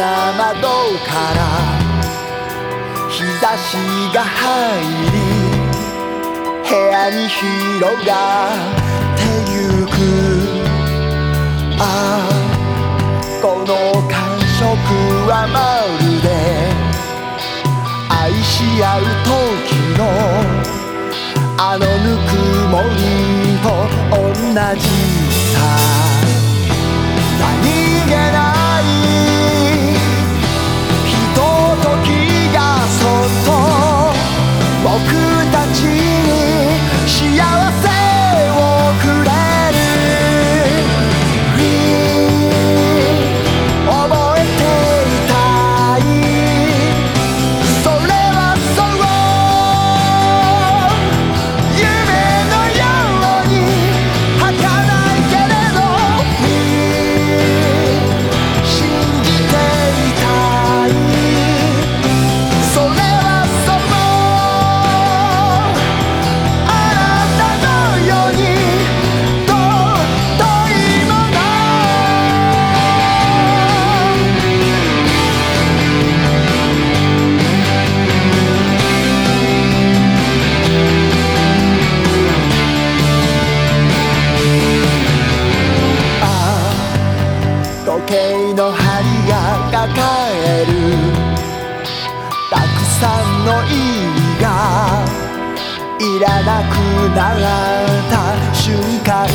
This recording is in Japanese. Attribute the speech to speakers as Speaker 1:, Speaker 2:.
Speaker 1: な窓から日差しが入り部屋に広がってゆく。ああこの感触はまるで愛し合う時のあのぬくもりと同じさ。の針が抱える。たくさんのいいがいらなくなった瞬間